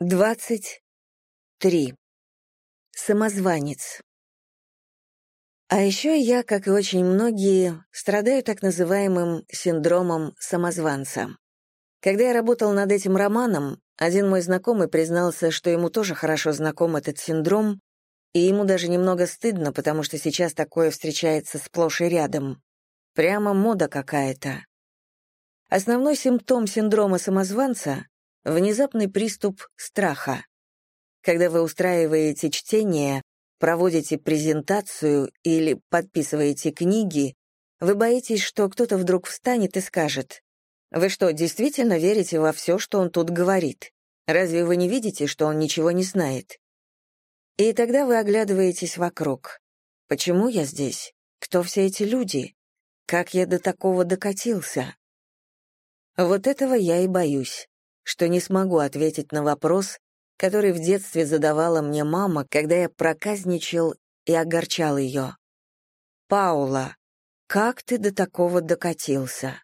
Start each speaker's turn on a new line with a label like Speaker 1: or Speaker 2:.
Speaker 1: Двадцать три. Самозванец. А еще я, как и очень многие, страдаю так называемым синдромом самозванца. Когда я работал над этим романом, один мой знакомый признался, что ему тоже хорошо знаком этот синдром, и ему даже немного стыдно, потому что сейчас такое встречается сплошь и рядом. Прямо мода какая-то. Основной симптом синдрома самозванца — внезапный приступ страха. Когда вы устраиваете чтение, проводите презентацию или подписываете книги, вы боитесь, что кто-то вдруг встанет и скажет, «Вы что, действительно верите во все, что он тут говорит? Разве вы не видите, что он ничего не знает?» И тогда вы оглядываетесь вокруг. Почему я здесь? Кто все эти люди? Как я до такого докатился? Вот этого я и боюсь, что не смогу ответить на вопрос, который в детстве задавала мне мама, когда я проказничал и огорчал ее. «Паула, как ты до такого докатился?»